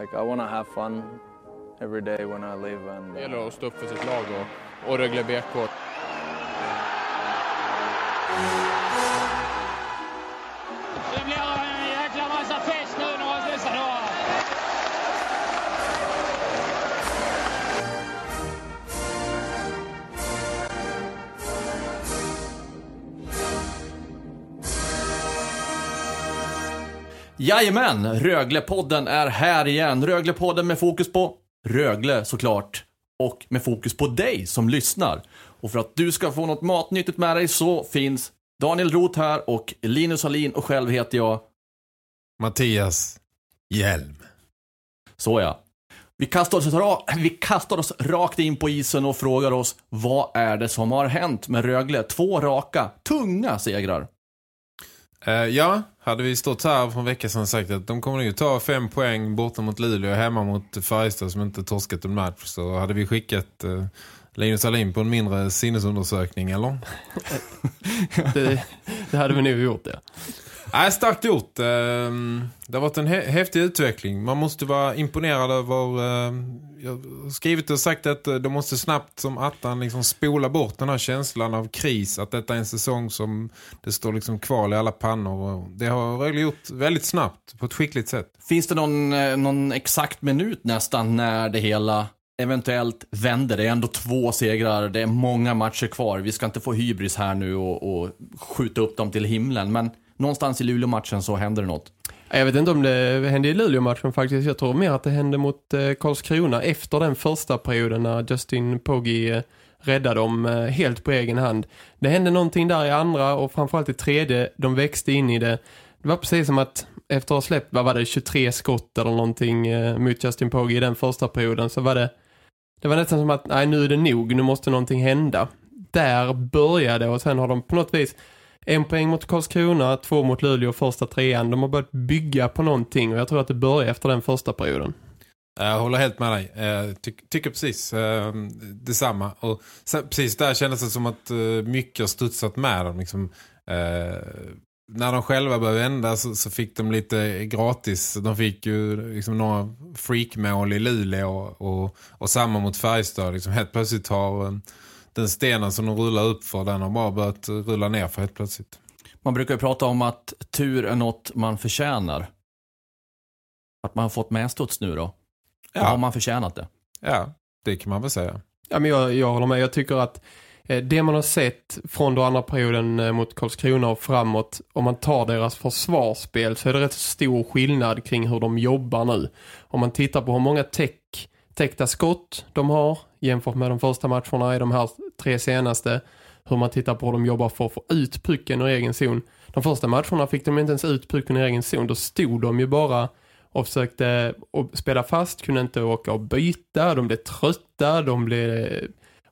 like I want to have fun every day when I live. And Det uh, gäller att stå upp för sitt lag och, och Rögle BK. Jajamän, Röglepodden är här igen. Röglepodden med fokus på Rögle såklart. Och med fokus på dig som lyssnar. Och för att du ska få något matnyttigt med dig så finns Daniel Roth här och Linus Hallin och själv heter jag. Mattias Hjelm. Så ja. Vi kastar, oss vi kastar oss rakt in på isen och frågar oss vad är det som har hänt med Rögle? Två raka, tunga segrar. Eh, ja, hade vi stått här för en vecka sedan och sagt att de kommer nog ta fem poäng borta mot Luleå och hemma mot Färjestad som inte torskat en match så hade vi skickat uh, Linus Alin på en mindre sinnesundersökning, eller? Det, det hade vi nog gjort, ja. Nej, starkt gjort. Ehm, det har varit en häftig utveckling. Man måste vara imponerad över... Ehm, jag har skrivit och sagt att eh, de måste snabbt som attan liksom spola bort den här känslan av kris. Att detta är en säsong som det står liksom kval i alla pannor. Det har Rögle gjort väldigt snabbt på ett skickligt sätt. Finns det någon, eh, någon exakt minut nästan när det hela eventuellt vänder? Det är ändå två segrar, det är många matcher kvar. Vi ska inte få hybris här nu och, och skjuta upp dem till himlen. Men någonstans i Luleå-matchen så händer det något. Jag vet inte om det hände i Luleå-matchen faktiskt. Jag tror mer att det hände mot eh, Karlskrona efter den första perioden när Justin Poggi eh, räddade dem eh, helt på egen hand. Det hände någonting där i andra och framförallt i tredje. De växte in i det. Det var precis som att efter att ha släppt, vad var det, 23 skott eller någonting mot Justin Poggi i den första perioden så var det det var nästan som att nej nu är det nog, nu måste någonting hända. Där började och sen har de på något vis en poäng mot Karlskrona, två mot Luleå första trean. De har börjat bygga på någonting och jag tror att det börjar efter den första perioden. Jag håller helt med dig. Eh, Ty tycker precis eh, detsamma. Och sen, precis där kändes det som att eh, mycket har studsat med dem. Liksom, eh, när de själva började vända så, så fick de lite gratis. De fick ju liksom några freakmål i Luleå och, och, och samma mot Färjestad. Liksom helt plötsligt har eh, den stenen som de rullar upp för den har bara börjat rulla ner för helt plötsligt. Man brukar ju prata om att tur är något man förtjänar. Att man har fått medstuds nu då. Ja. Har man förtjänat det? Ja, det kan man väl säga. Ja, men jag, jag håller med. Jag tycker att eh, det man har sett från då andra perioden eh, mot Karlskrona och framåt, om man tar deras försvarsspel så är det rätt stor skillnad kring hur de jobbar nu. Om man tittar på hur många täck, täckta skott de har jämfört med de första matcherna i de här tre senaste, hur man tittar på hur de jobbar för att få ut pucken ur egen zon. De första matcherna fick de inte ens ut pucken ur egen zon. Då stod de ju bara och försökte spela fast, kunde inte åka och byta, de blev trötta, de blev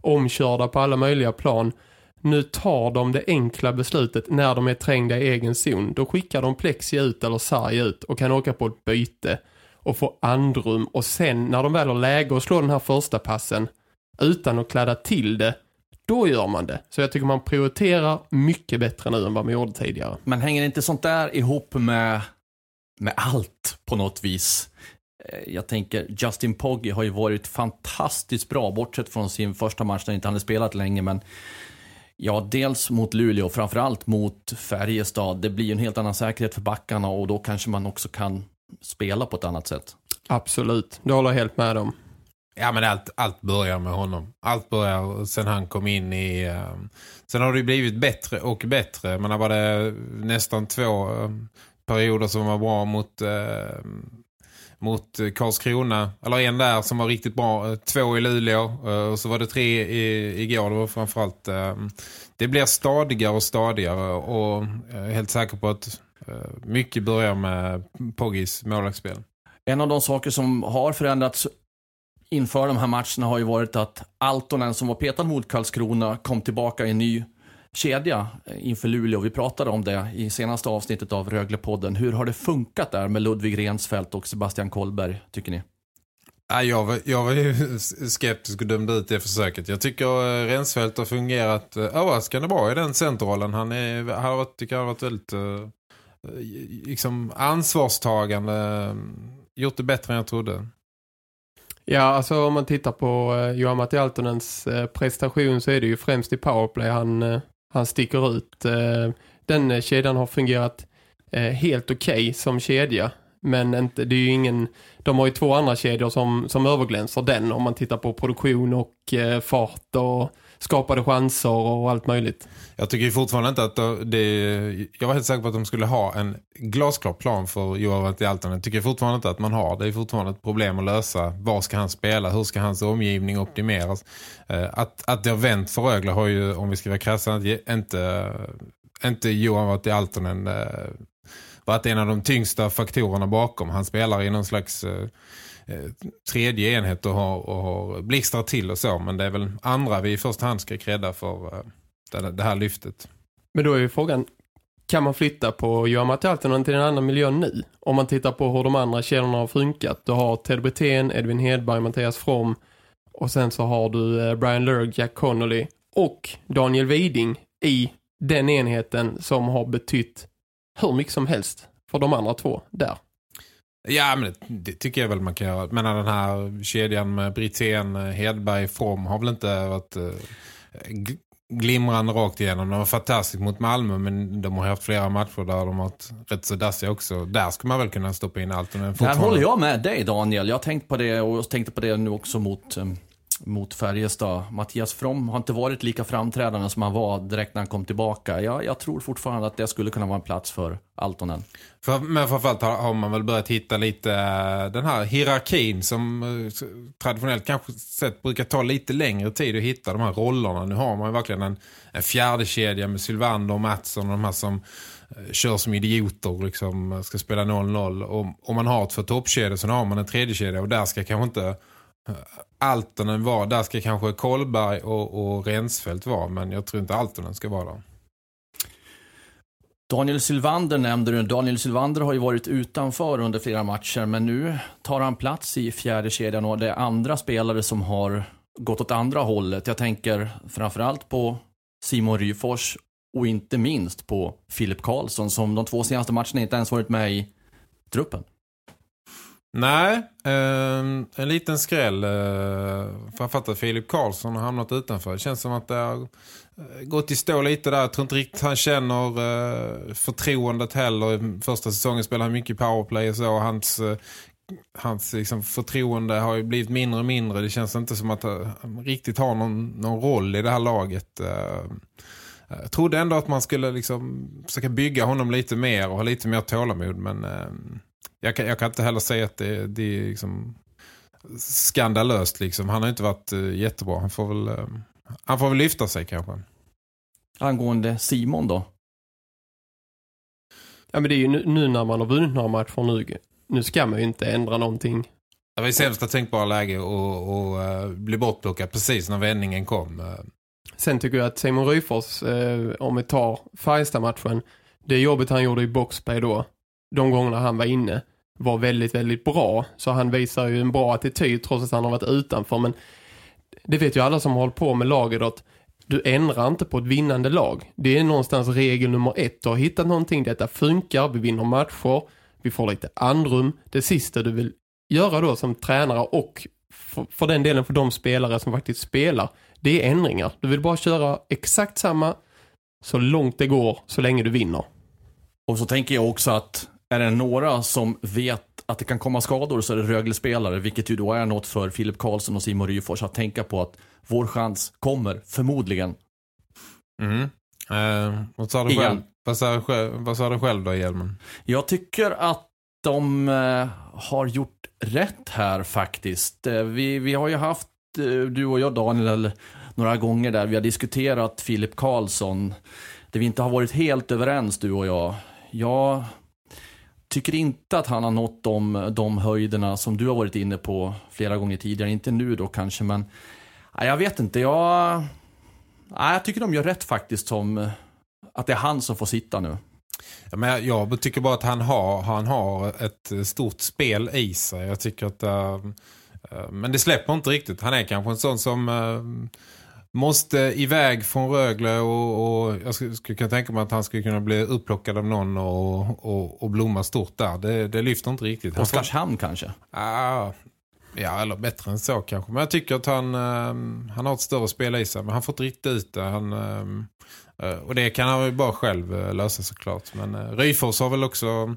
omkörda på alla möjliga plan. Nu tar de det enkla beslutet när de är trängda i egen zon. Då skickar de Plexi ut eller Sarg ut och kan åka på ett byte och få andrum. Och sen när de väl har läge att slå den här första passen utan att kladda till det, då gör man det. Så jag tycker man prioriterar mycket bättre nu än vad man gjorde tidigare. Men hänger inte sånt där ihop med, med allt på något vis? Eh, jag tänker, Justin Pogge har ju varit fantastiskt bra, bortsett från sin första match där han inte hade spelat länge, men ja, dels mot Luleå, framförallt mot Färjestad. Det blir ju en helt annan säkerhet för backarna och då kanske man också kan spela på ett annat sätt. Absolut, det håller jag helt med om. Ja men allt, allt börjar med honom. Allt börjar sen han kom in i... ehm, sen har det blivit bättre och bättre. Men var det nästan två ehm, perioder som var bra mot, ehm, mot Karlskrona. Eller en där som var riktigt bra. Eh, Två i Luleå. eh, Och så var det tre i, igår. Det var framförallt... det blir stadigare och stadigare. Och jag är helt säker på att eh, mycket börjar med Poggis målvaktsspel. En av de saker som har förändrats inför de här matcherna har ju varit att Altonen som var petad mot Karlskrona kom tillbaka i en ny kedja inför Luleå. Vi pratade om det i senaste avsnittet av Röglepodden. Hur har det funkat där med Ludvig Rensfeldt och Sebastian Kollberg, tycker ni? Ja, jag, var, jag var ju skeptisk och dömde ut det försöket. Jag tycker uh, Rensfeldt har fungerat överraskande bra i den centerrollen. Han är, har varit, tycker jag har varit väldigt Eh, liksom ansvarstagande. Eh, gjort det bättre än jag trodde. Ja, alltså om man tittar på eh, Johan Matti Altonens eh, prestation så är det ju främst i powerplay han, eh, han sticker ut. Eh, den kedjan har fungerat helt okej okay som kedja. Men inte, det är ju ingen, de har ju två andra kedjor som, som överglänser den om man tittar på produktion och eh, fart och skapade chanser och allt möjligt. Jag tycker fortfarande inte att det, jag var helt säker på att de skulle ha en glasklar plan för Johan i Altan. Jag tycker fortfarande inte att man har. Det är fortfarande ett problem att lösa. Var ska han spela? Hur ska hans omgivning optimeras? Eh, att, att det har vänt för Rögle har ju, om vi ska vara krassa, inte, inte Johan varit i Altonen eh, varit en av de tyngsta faktorerna bakom. Han spelar i någon slags eh, Eh, tredje enhet och har, och har blixtrat till och så. Men det är väl andra vi i första hand ska kredda för eh, det, det, här lyftet. Men då är ju frågan, kan man flytta på Johan Mattialten till en annan miljö nu? Om man tittar på hur de andra källorna har funkat. Du har Ted Brithén, Edvin Hedberg, Mattias From och sen så har du eh, Brian Lurg, Jack Connolly och Daniel Widing i den enheten som har betytt hur mycket som helst för de andra två där. Ja, men det, tycker jag väl man kan göra. Men den här kedjan med Brithén, Hedberg, From har väl inte varit eh, glimrande rakt igenom. De var fantastiskt mot Malmö men de har haft flera matcher där de har varit rätt så dassiga också. Där ska man väl kunna stoppa in allt. Där håller jag med dig Daniel. Jag har tänkt på det och tänkte på det nu också mot um, mot Färjestad. Mattias From har inte varit lika framträdande som han var direkt när han kom tillbaka. Jag, jag tror fortfarande att det skulle kunna vara en plats för Altonen. För, men framförallt har, har man väl börjat hitta lite eh, den här hierarkin som eh, traditionellt kanske sett brukar ta lite längre tid att hitta de här rollerna. Nu har man ju verkligen en, en fjärde kedja med Sylvander och Mattsson och de här som eh, kör som idioter liksom ska spela 0-0. Och om man har två toppkedjor så har man en tredje kedja och där ska kanske inte Altonen var. Där ska kanske Kolberg och, och Rensfeldt vara. Men jag tror inte Altonen ska vara där. Daniel Sylvander nämnde du. Daniel Sylvander har ju varit utanför under flera matcher. Men nu tar han plats i fjärde kedjan. Och det är andra spelare som har gått åt andra hållet. Jag tänker framförallt på Simon Ryfors. Och inte minst på Filip Karlsson. Som de två senaste matcherna inte ens varit med i truppen. Nej, eh, en liten skräll. Eh, framförallt att Filip Karlsson har hamnat utanför. Det känns som att det har eh, gått i stå lite där. Jag tror inte riktigt han känner eh, förtroendet heller. Första säsongen spelade han mycket powerplay och så. Hans, eh, hans liksom, förtroende har ju blivit mindre och mindre. Det känns inte som att eh, han riktigt har någon, någon roll i det här laget. Eh, jag trodde ändå att man skulle liksom försöka bygga honom lite mer och ha lite mer tålamod. Men ehm, jag kan, jag kan inte heller säga att det, det är liksom skandalöst. Liksom. Han har inte varit uh, jättebra. Han får, väl, uh, han får väl lyfta sig kanske. Angående Simon då? Ja men det är ju nu, nu när man har vunnit några matcher nu, nu ska man ju inte ändra någonting. Det var ju sämsta tänkbara läge att uh, bli bortplockad precis när vändningen kom. Sen tycker jag att Simon Ryfors, om vi tar Färjestad-matchen, det jobbet han gjorde i Boxberg då, de gångerna han var inne var väldigt, väldigt bra. Så han visar ju en bra attityd trots att han har varit utanför. Men det vet ju alla som har hållit på med laget att du ändrar inte på ett vinnande lag. Det är någonstans regel nummer ett. Du har hittat någonting, detta funkar, vi vinner matcher, vi får lite andrum. Det sista du vill göra då som tränare och för, för den delen för de spelare som faktiskt spelar, det är ändringar. Du vill bara köra exakt samma så långt det går så länge du vinner. Och så tänker jag också att är det några som vet att det kan komma skador så är det Rögle-spelare, vilket ju då är något för Filip Karlsson och Simon Ryfors att tänka på att vår chans kommer förmodligen. Mm. Eh, vad, sa du själv? Vad, sa du själv, vad sa du själv då, Hjelmen? Jag tycker att de eh, har gjort rätt här faktiskt. Eh, vi, vi har ju haft, eh, du och jag Daniel, några gånger där vi har diskuterat Filip Karlsson. Där vi inte har varit helt överens, du och jag. Jag tycker inte att han har nått de, de höjderna som du har varit inne på flera gånger tidigare. Inte nu då kanske, men nej, jag vet inte. Jag, nej, jag tycker de gör rätt faktiskt som eh, att det är han som får sitta nu. Ja, men jag, tycker bara att han har, han har ett stort spel i sig. Jag tycker att... Uh, uh, men det släpper inte riktigt. Han är kanske en sån som... Uh, måste iväg från Rögle och, och jag skulle, skulle kunna tänka mig att han skulle kunna bli upplockad av någon och, och, och blomma stort där. Det, det lyfter inte riktigt. Oskarshamn kanske? Ah, ja, eller bättre än så kanske. Men jag tycker att han, um, han har ett större spel i sig. Men han får inte riktigt ut det. Han, um, uh, och det kan han ju bara själv uh, lösa såklart. Men uh, Ryfors har väl också...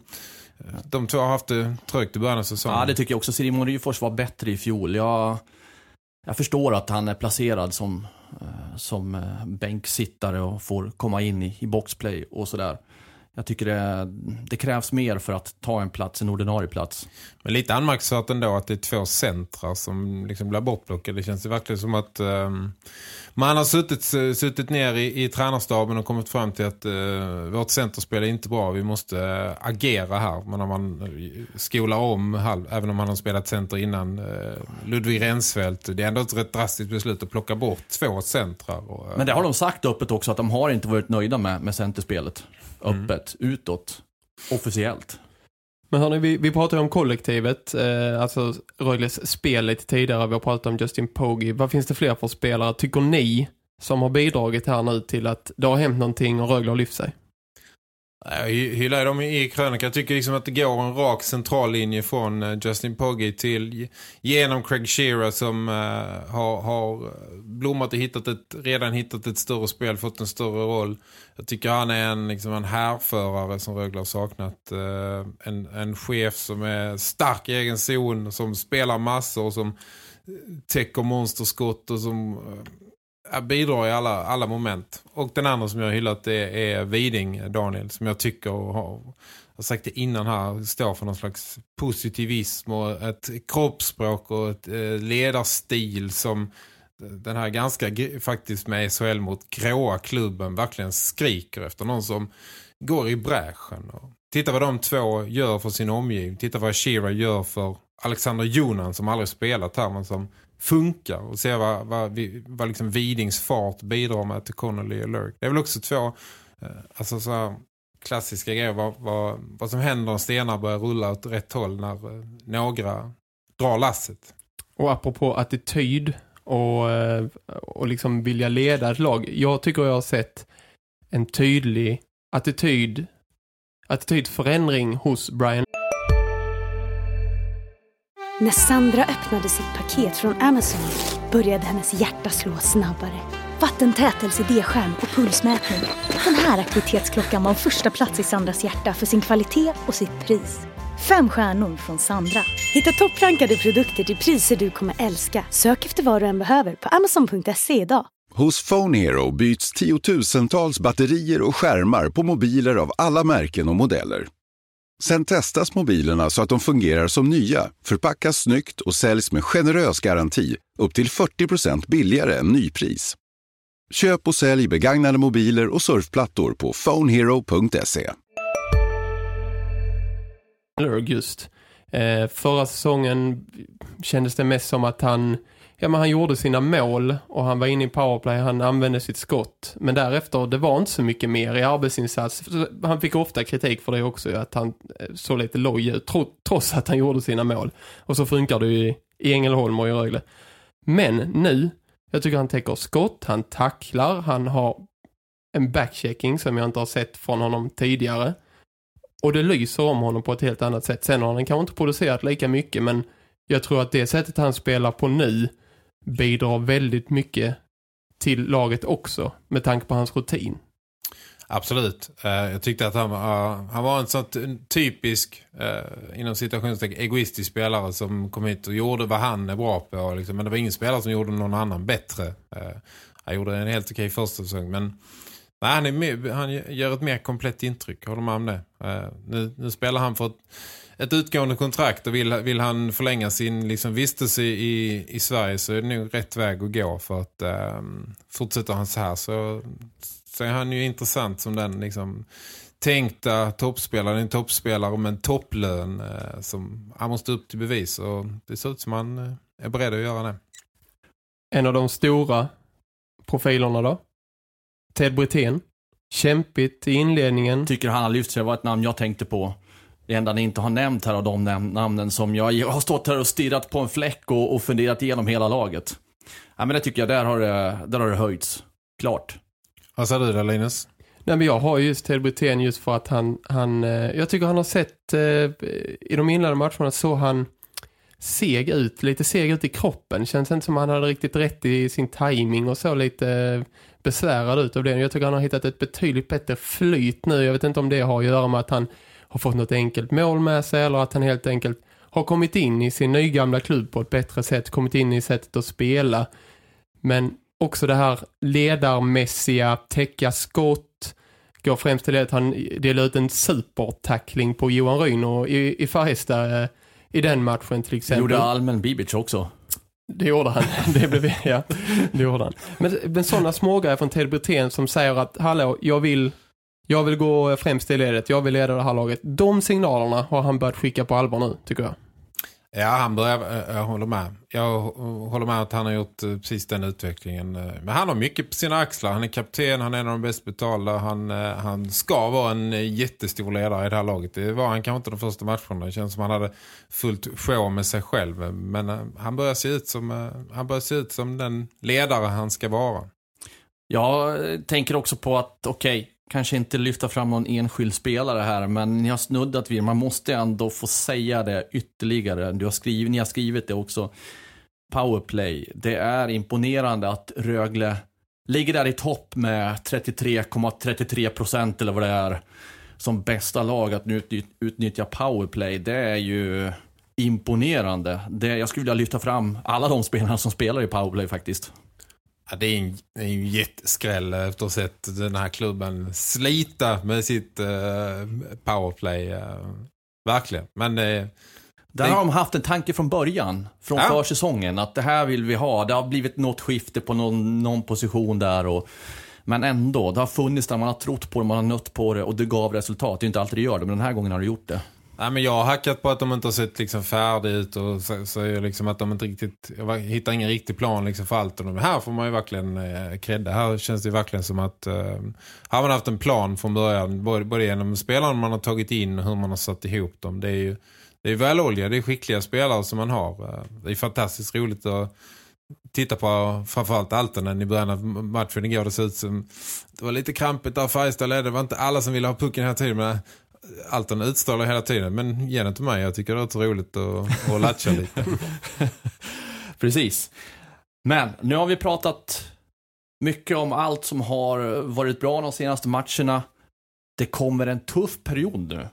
De två har haft det trögt i början av säsongen. Ja, det tycker jag också. Simon Ryfors var bättre i fjol. Jag, jag förstår att han är placerad som eh, som eh, bänksittare och får komma in i, i boxplay och sådär. Jag tycker det, det, krävs mer för att ta en plats, en ordinarie plats. Men lite anmärkningsvärt ändå att det är två centrar som liksom blir bortplockade. Det känns ju verkligen som att um, man har suttit, suttit ner i, i tränarstaben och kommit fram till att uh, vårt centerspel är inte bra. Vi måste uh, agera här. Men när man uh, skolar om, halv, även om man har spelat center innan uh, Ludvig Rensfeldt. Det är ändå ett rätt drastiskt beslut att plocka bort två centrar. Men det har de sagt öppet också att de har inte varit nöjda med, med centerspelet. Öppet, mm. utåt, officiellt. Men hörni, vi, vi pratade om kollektivet, eh, alltså Rögles spel lite tidigare. Vi har pratat om Justin Pogge. Vad finns det fler för spelare? Tycker ni som har bidragit här nu till att det har hänt någonting och Rögle har lyft sig? Jag hyllar dem i krönika. Jag tycker liksom att det går en rak central linje från eh, Justin Pogge till genom Craig Shearer som uh, har, har eh, blommat och hittat ett, redan hittat ett större spel, fått en större roll. Jag tycker han är en, liksom en härförare som Rögle har saknat. Uh, en, en chef som är stark i egen zon, som spelar massor och som täcker monsterskott och som Eh, bidrar i alla, alla moment. Och den andra som jag har hyllat är, är Viding, Daniel, som jag tycker och har, har sagt det innan här, står för någon slags positivism och ett kroppsspråk och ett eh, ledarstil som den här ganska faktiskt med SHL mot gråa klubben verkligen skriker efter någon som går i bräschen. Och titta vad de två gör för sin omgivning. Titta vad Shira gör för Alexander Jonan som aldrig spelat här men som funkar och se vad, vad, vad liksom Vidings fart bidrar med till Connolly och Lurk. Det är väl också två eh, alltså så klassiska grejer vad, vad, vad som händer när stenar börjar rulla åt rätt håll när eh, några drar lasset. Och apropå attityd och, eh, och liksom vilja leda ett lag. Jag tycker jag har sett en tydlig attityd attitydförändring hos Brian när Sandra öppnade sitt paket från Amazon började hennes hjärta slå snabbare. Vattentät LCD-skärm och pulsmätning. Den här aktivitetsklockan var första plats i Sandras hjärta för sin kvalitet och sitt pris. Fem stjärnor från Sandra. Hitta topprankade produkter till priser du kommer älska. Sök efter vad du än behöver på amazon.se idag. Hos Phone Hero byts tiotusentals batterier och skärmar på mobiler av alla märken och modeller. Sen testas mobilerna så att de fungerar som nya, förpackas snyggt och säljs med generös garanti upp till 40% billigare än nypris. Köp och sälj begagnade mobiler och surfplattor på phonehero.se. Just. Eh, förra säsongen kändes det mest som att han ja, men han gjorde sina mål och han var inne i powerplay, han använde sitt skott. Men därefter, det var inte så mycket mer i arbetsinsats. Han fick ofta kritik för det också, att han eh, såg lite loj ut, trots att han gjorde sina mål. Och så funkar det ju i Ängelholm och i Rögle. Men nu, jag tycker han täcker skott, han tacklar, han har en backchecking som jag inte har sett från honom tidigare. Och det lyser om honom på ett helt annat sätt. Sen har han kanske inte producerat lika mycket, men jag tror att det sättet han spelar på nu bidrar väldigt mycket till laget också med tanke på hans rutin. Absolut. Eh, jag tyckte att han, eh, han var en sån typisk eh, inom situationstecken egoistisk spelare som kom hit och gjorde vad han är bra på. Liksom. Men det var ingen spelare som gjorde någon annan bättre. han gjorde en helt okej första säsong. Men nej, han, är han gör ett mer komplett intryck. Håller man med om det? nu, nu spelar han för ett ett utgående kontrakt och vill, vill han förlänga sin liksom, vistelse i, i Sverige så är det nog rätt väg att gå för att um, fortsätter han så här så, så är han ju intressant som den liksom, tänkta toppspelare. Han är en toppspelare med en topplön eh, som han måste upp till bevis. Och det ser ut som han eh, är beredd att göra det. En av de stora profilerna då? Ted Brithén. Kämpigt i inledningen. Tycker han har lyft sig, var ett namn jag tänkte på. Det enda ni inte har nämnt här av de nam- namnen som jag, jag har stått här och stirrat på en fläck och, och funderat igenom hela laget. Ja, men det tycker jag, där har det, där har det höjts. Klart. Vad säger du där Linus? Nej, men jag har just Ted Brithén just för att han, han eh, jag tycker han har sett eh, i de inledande matcherna så han seg ut, lite seg ut i kroppen. Känns inte som han hade riktigt rätt i sin timing och så lite besvärad ut av det. Jag tycker han har hittat ett betydligt bättre flyt nu. Jag vet inte om det har att göra med att han har fått något enkelt mål med sig eller att han helt enkelt har kommit in i sin nygamla klubb på ett bättre sätt, kommit in i sättet att spela. Men också det här ledarmässiga, täcka skott, går främst till det att han delar ut en supertackling på Johan Ryn i, i Färjestad eh, i den matchen till exempel. gjorde Almen Bibic också. Det gjorde han. Det blev, ja, det gjorde han. Men, men sådana smågrejer från Ted Brithén som säger att hallå, jag vill, jag vill gå främst i ledet, jag vill leda det här laget. De signalerna har han börjat skicka på allvar nu, tycker jag. Ja, han börjar, eh, jag håller med. Jag håller med att han har gjort eh, precis den utvecklingen. Eh, Men han har mycket på sina axlar. Han är kapten, han är en av de bäst betalda. Han, han ska vara en jättestor ledare i det här laget. Det var han kanske inte de första matcherna. Det känns som han hade fullt sjå med sig själv. Men han börjar se ut som, han börjar se ut som den ledare han ska vara. Jag tänker också på att, okej, kanske inte lyfta fram någon enskild spelare här, men ni har snuddat vid, man måste ändå få säga det ytterligare. Du har skrivit, ni har skrivit det också. Powerplay, det är imponerande att Rögle ligger där i topp med 33,33 procent eller vad det är som bästa lag att utnyttja powerplay. Det är ju imponerande. Det, jag skulle vilja lyfta fram alla de spelarna som spelar i powerplay faktiskt. Ja, det är en, det är en jätteskräll efter att ha sett den här klubben slita med sitt eh, powerplay. eh, verkligen. Men eh, Där har de haft en tanke från början, från Ja. försäsongen, att det här vill vi ha. Det har blivit något skifte på någon, någon position där. Och, men ändå, det har funnits där man har trott på det, man har nött på det och det gav resultat. Det är inte alltid det gör det, men den här gången har det gjort det. Nej, men jag har hackat på att de inte har sett liksom färdigt ut och säger liksom att de inte riktigt, jag hittar ingen riktig plan liksom för allt. Och de här får man ju verkligen eh, credda. Här känns det verkligen som att eh, har man haft en plan från början, både, både genom spelarna man har tagit in och hur man har satt ihop dem. Det är ju det är välolja, det är skickliga spelare som man har. Eh, det är fantastiskt roligt att titta på framförallt Altonen i början av matchen igår. Det såg ut som det var lite krampigt där Färjestad ledde. Det var inte alla som ville ha pucken hela tiden men Alton utstrålar hela tiden. Men ge den till mig. Jag tycker det är roligt att, att latcha lite. Precis. Men nu har vi pratat mycket om allt som har varit bra de senaste matcherna. Det kommer en tuff period nu.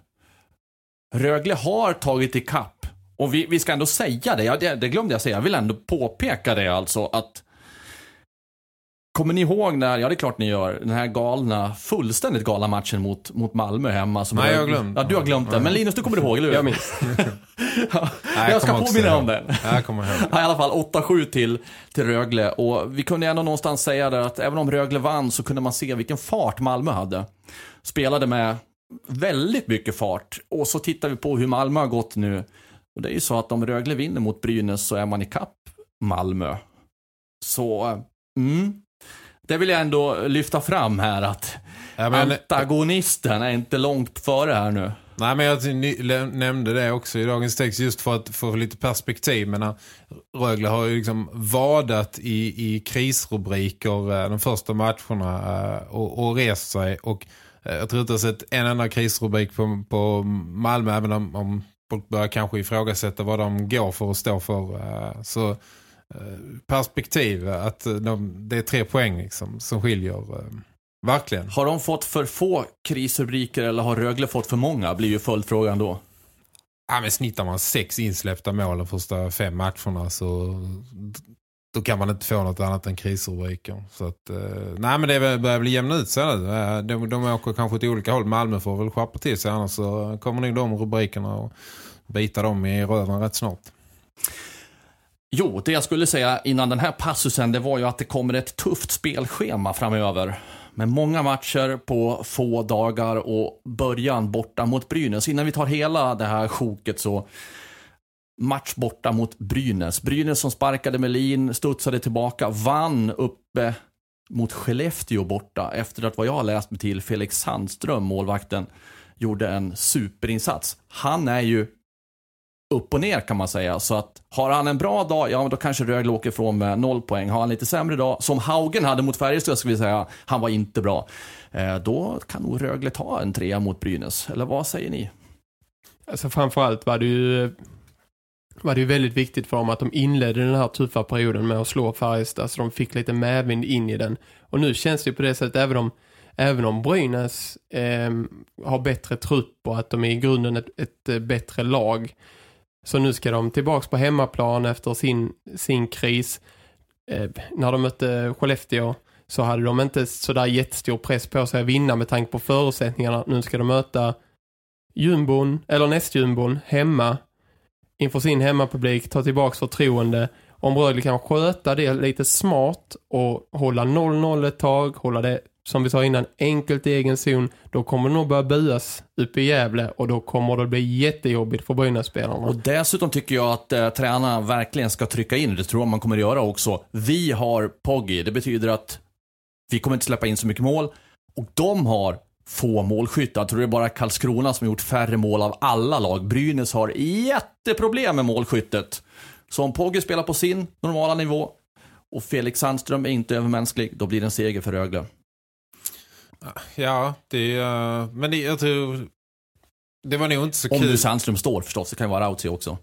Rögle har tagit i kapp. Och vi, vi ska ändå säga det, ja, det, det glömde jag säga. Jag vill ändå påpeka det alltså att Kommer ni ihåg när, ja det är klart ni gör, den här galna, fullständigt galna matchen mot, mot Malmö hemma? Som Nej, jag har glömt. Ja, du har glömt den. Men Linus, du kommer ihåg, eller hur? Jag minns. ja, Nej, jag ska påminna om den. Ja, Jag kommer ihåg. Ja, i alla fall 8-7 till, till Rögle. Och vi kunde ändå någonstans säga där att även om Rögle vann så kunde man se vilken fart Malmö hade. Spelade med väldigt mycket fart. Och så tittar vi på hur Malmö har gått nu. Och det är ju så att om Rögle vinner mot Brynäs så är man i kapp Malmö. Så, mm. Det vill jag ändå lyfta fram här att Ja, men, antagonisten är inte långt före här nu. nej, men jag nämnde det också i dagens text just för att få lite perspektiv. Men äh, Rögle har ju liksom vadat i, i krisrubriker äh, de första matcherna äh, och, och rest sig. Och jag tror inte jag sett en enda krisrubrik på, på Malmö även om, om folk börjar kanske ifrågasätta vad de går för att stå för. Så perspektiv att de, det är tre poäng liksom, som skiljer. äh, Verkligen. Har de fått för få krisrubriker eller har Rögle fått för många? Blir ju följdfrågan då. Ja, men snittar man sex insläppta mål de första fem matcherna så då kan man inte få något annat än krisrubriker. Så att, eh, nej men det börjar bli jämna ut sig nu. Eh, De, de åker kanske till olika håll. Malmö får väl skärpa till sig annars så kommer nog de rubrikerna och bita dem i röven rätt snart. Jo, det jag skulle säga innan den här passusen, det var ju att det kommer ett tufft spelschema framöver. med många matcher på få dagar och början borta mot Brynäs. Innan vi tar hela det här sjoket så match borta mot Brynäs. Brynäs som sparkade Melin, studsade tillbaka, vann uppe mot Skellefteå borta efter att vad jag har läst mig till Felix Sandström, målvakten, gjorde en superinsats. Han är ju upp och ner kan man säga. Så att har han en bra dag, ja då kanske Rögle åker ifrån med noll poäng. Har han lite sämre dag, som Haugen hade mot Färjestad ska vi säga, han var inte bra. Eh, då kan nog Rögle ta en trea mot Brynäs. Eller vad säger ni? Alltså framförallt var det ju var det ju väldigt viktigt för dem att de inledde den här tuffa perioden med att slå Färjestad så de fick lite medvind in i den. Och nu känns det ju på det sättet även om, även om Brynäs eh, har bättre trupp och att de är i grunden ett, ett eh, bättre lag så nu ska de tillbaka på hemmaplan efter sin, sin kris. Eh, när de mötte Skellefteå så hade de inte sådär jättestor press på sig att vinna med tanke på förutsättningarna. Nu ska de möta jumbon, eller nästjumbon hemma inför sin hemmapublik, ta tillbaka förtroende. Om Rögle kan sköta det lite smart och hålla 0-0 ett tag, hålla det som vi sa innan, enkelt i egen zon, då kommer det nog börja buas uppe i Gävle och då kommer det bli jättejobbigt för Brynäs-spelarna. Och dessutom tycker jag att eh, tränarna verkligen ska trycka in, det tror jag man kommer att göra också. Vi har Poggi, det betyder att vi kommer inte släppa in så mycket mål och de har få målskyttar. Jag tror det är bara Karlskrona som har gjort färre mål av alla lag. Brynäs har jätteproblem med målskyttet. Så om Poggi spelar på sin normala nivå och Felix Sandström är inte övermänsklig, då blir det en seger för Rögle. Ja, det är... Men det, jag tror... Det var nog inte så Om kul. nu Sandström står förstås, det kan ju vara Rautzi också.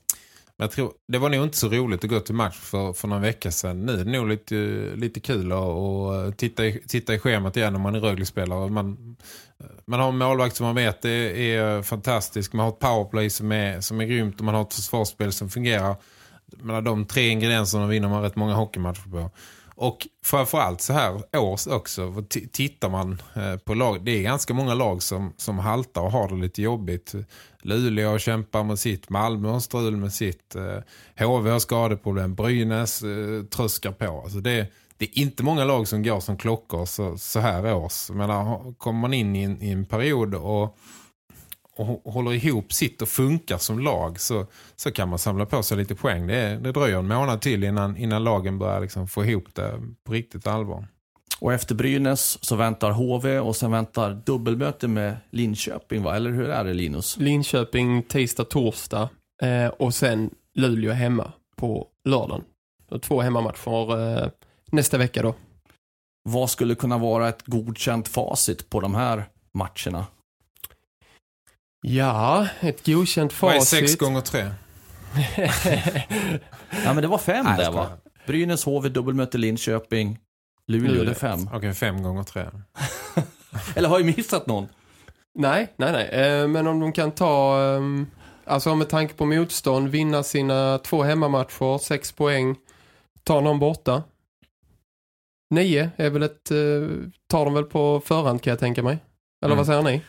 Men jag tror, det var nog inte så roligt att gå till match för, för några veckor sedan. Nu är det nog lite, lite kul att, titta, i, titta i schemat igen om man är Rögle-spelare. Man, man har en målvakt som man vet är, är fantastisk. Man har ett powerplay som är, som är grymt och man har ett försvarsspel som fungerar. Men de tre ingredienserna vinner man rätt många hockeymatcher på. Och framförallt så här års också, tittar man eh, på lag, det är ganska många lag som, som haltar och har det lite jobbigt. Luleå kämpar med sitt, Malmö har strul med sitt, eh, HV har skadeproblem, Brynäs eh, tröskar på. Alltså det, det är inte många lag som går som klockor så, så här års. Men kommer man in i en, i en period och och håller ihop sitt och funkar som lag så, så kan man samla på sig lite poäng. Det, det dröjer en månad till innan, innan lagen börjar liksom få ihop det på riktigt allvar. Och efter Brynäs så väntar HV och sen väntar dubbelmöte med Linköping va? Eller hur är det Linus? Linköping tisdag, torsdag eh, och sen Luleå hemma på lördagen. Och två hemmamatcher eh, nästa vecka då. Vad skulle kunna vara ett godkänt facit på de här matcherna? Ja, ett godkänt facit. Vad är sex gånger tre? ja, men det var fem Nej, där va? Brynäs, HV, dubbelmöte Linköping, Luleå, Luleå. det är fem. Okej, okay, fem gånger tre. Eller har jag missat någon? Nej, nej, nej. Eh, men om de kan ta, eh, alltså med tanke på motstånd, vinna sina två hemmamatcher, sex poäng, ta någon borta. Nio är väl ett, eh, tar de väl på förhand kan jag tänka mig. Eller mm. vad säger ni?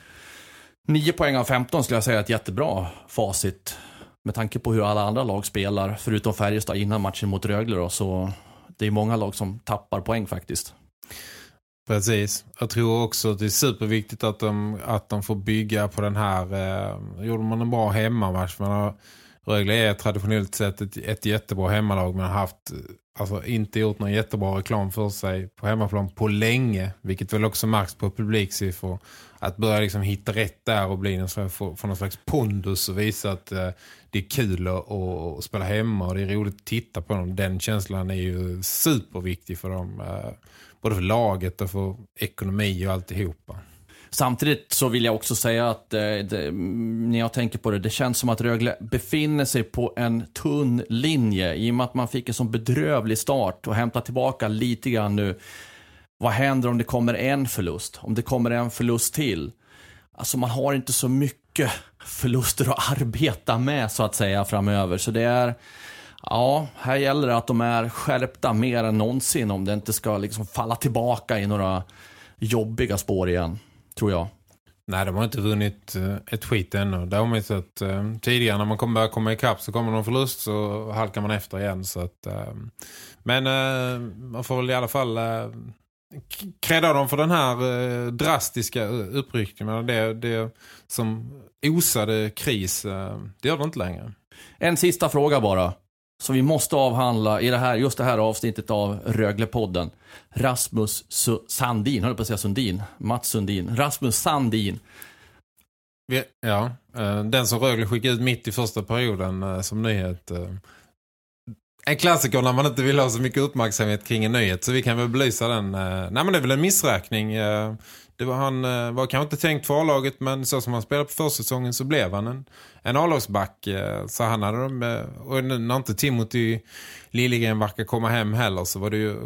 9 poäng av 15 skulle jag säga är ett jättebra facit. Med tanke på hur alla andra lag spelar, förutom Färjestad innan matchen mot Rögle då, så det är många lag som tappar poäng faktiskt. Precis. Jag tror också att det är superviktigt att de, att de får bygga på den här... Eh, gjorde man en bra hemmamatch. Man har, Rögle är traditionellt sett ett, ett jättebra hemmalag men har haft alltså inte gjort någon jättebra reklam för sig på hemmaplan på länge. Vilket väl också märks på publiksiffror. Att börja liksom hitta rätt där och bli någon slags, få, få någon slags pondus och visa att eh, det är kul att, att, spela hemma och det är roligt att titta på dem. Den känslan är ju superviktig för dem. Eh, både för laget och för ekonomi och alltihopa. Samtidigt så vill jag också säga att eh, det, mm, när jag tänker på det, det känns som att Rögle befinner sig på en tunn linje i och med att man fick en sån bedrövlig start och hämta tillbaka lite grann nu. Vad händer om det kommer en förlust? Om det kommer en förlust till? Alltså man har inte så mycket förluster att arbeta med så att säga framöver. Så det är, ja, här gäller det att de är skärpta mer än någonsin om det inte ska liksom falla tillbaka i några jobbiga spår igen tror jag. Nej, de har inte vunnit eh, ett skit ännu. Det har man ju sett eh, tidigare när man kommer börja komma ikapp så kommer någon förlust så halkar man efter igen. Så att, eh, men eh, man får väl i alla fall eh, dem för den här drastiska uppryckningen. Det, det som osade kris, det gör det inte längre. En sista fråga bara. Som vi måste avhandla i det här, just det här avsnittet av Röglepodden. Rasmus Su Sandin, höll på att säga Sundin. Mats Sundin. Rasmus Sandin. Ja, eh, den som Rögle skickade ut mitt i första perioden eh, som nyhet. Eh, en klassiker när man inte vill ha så mycket uppmärksamhet kring en nyhet. Så vi kan väl belysa den. Nej men det är väl en missräkning. Det var, han var kanske inte tänkt för A-laget men så som han spelade på försäsongen så blev han en, en A-lagsback. Så han hade de, och när inte Timothy Liljegren verkar komma hem heller så var det ju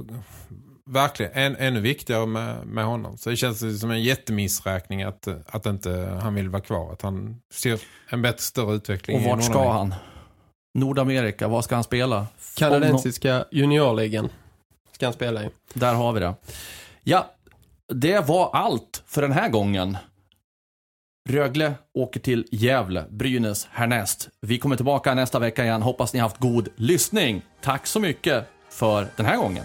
verkligen än, ännu viktigare med, med honom. Så det känns som en jättemissräkning att, att inte han vill vara kvar. Att han ser en bättre större utveckling. Och vart ska han? Nordamerika, vad ska han spela? Kanadensiska juniorligan ska han spela i. Där har vi det. Ja, det var allt för den här gången. Rögle åker till Gävle, Brynäs härnäst. Vi kommer tillbaka nästa vecka igen. Hoppas ni haft god lyssning. Tack så mycket för den här gången.